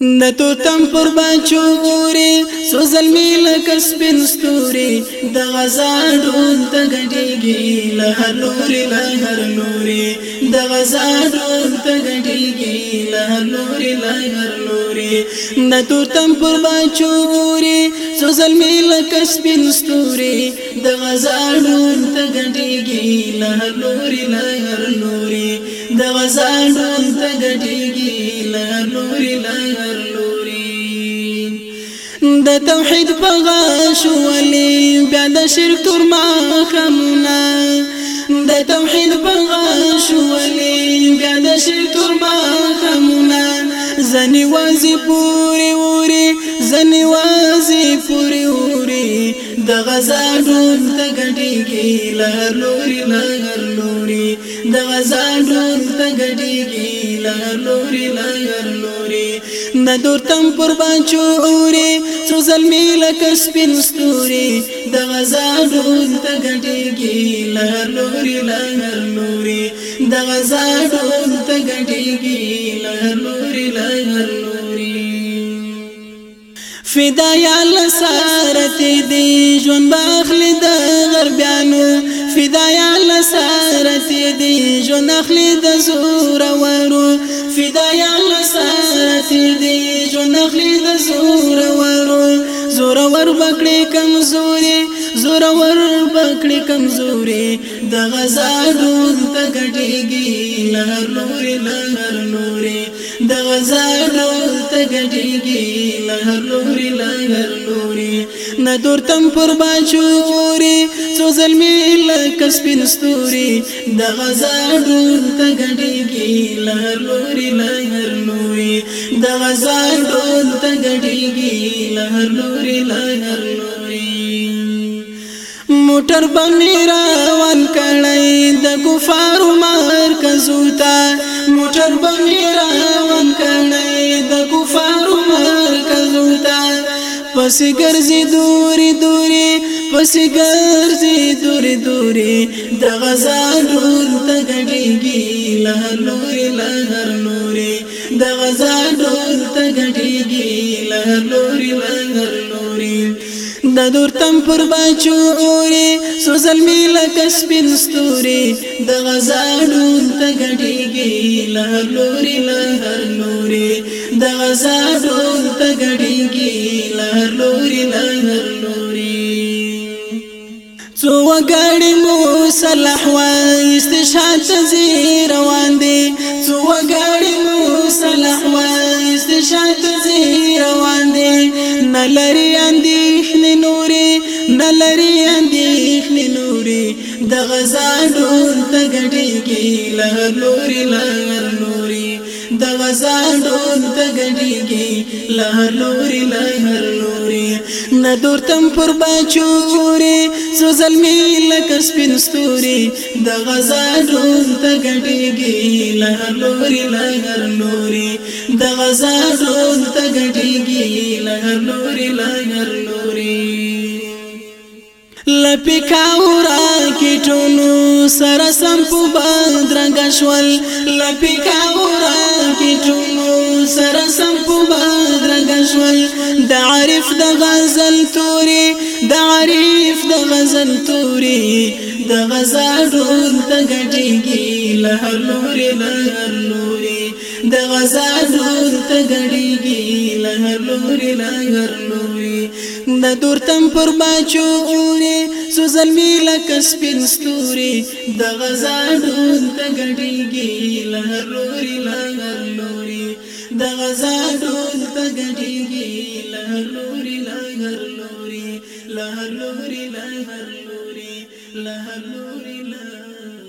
د تو تم قربان چوري سو زلمي لکه سپین ستوري د غزا ډون ته غډيږي له هر لوري له هر لوري د غزا ډون ته غډيږي له هر لوري له هر لوري د تو تم قربان چوري سو زلمي لکه سپین ستوري د غزا ډون ته غډيږي له هر لوري له هر د غزان ته ګټيږي لار لوري لار لوري د توحید په غاشو ولي بیا د شرک تر ما خمنا د توحید په غاشو ولي بیا د شرک تر ما خمنا زنی وازی پوری وری زنی وازی پوری د غزانون ته غټيږي لهر لوري لهر لوري د غزانون ته غټيږي لهر لوري لهر لوري نه دورتم قربان چوري څو زلمي لکه سپین ستوري د غزانون ته غټيږي لهر لوري لهر لوري د غزانون ته غټيږي لهر لوري لهر لوري فدا یا لسارت دی جون باخلی د غربیانو فدا یا لسارت دی جون اخلی د زور ورو فدا یا لسارت دی جون اخلی د زور ورو زور ور بکړې کمزوري زور ور بکړې کمزوري د غزا ډول ته ګډېږي لهر نورې لهر نورې د غزانو تګټیږي لهر لوري لهر لوري ندور تم پر باچوري څو زلمي لکه سپین ستوري د غزانو تګټیږي لهر لوري لهر لوري د غزانو تګټیږي لهر لوري لهر لوري موټر باندې روان کړی د کفارو مرکزو ته موټر باندې روان کړی د کفارو مرکزو ته پس ګرځي دوري دوري پس ګرځي دوري دوري د غزا نور ته ګډيږي لهر لوري لهر لوري د غزا نور ته ګډيږي لهر لوري لهر د دور تم پر بچو اوري سو زلمی لکه سپین ستوري د غزالون ته غړيږي له لوري له هر لوري د غزالون ته غړيږي له لوري له هر لوري څو وګړي مو صلاح واست شات زی روان دي څو وګړي مو صلاح واست شات زی نلری اندیشن نوري نلری اندیشن نوري د غزانور تګړيږي لهر لوري لهر لوري د غزانور تګړيږي لهر لوري لهر لوري ندور تم پر بچو ګوري سو زلمي لکه سپین ستوري د غزانور تګړيږي لهر لوري لهر لوري د غزانور تګړيږي لپیکاورا کیټونو سره سم په بدرنګ شول لپیکاورا کیټونو سره سم په بدرنګ شول د عارف د غزل توري د عارف د غزل توري د غزا ډول ته غټيږي لهر لوري لهر لوري د غزا نور ته غړيږي له لوري له هر لوري د دور تم پر باچو اوري سوزل می لکه سپین ستوري د غزا نور ته غړيږي له لوري له هر لوري د غزا نور ته غړيږي له لوري له هر لوري له لوري له هر لوري له لوري له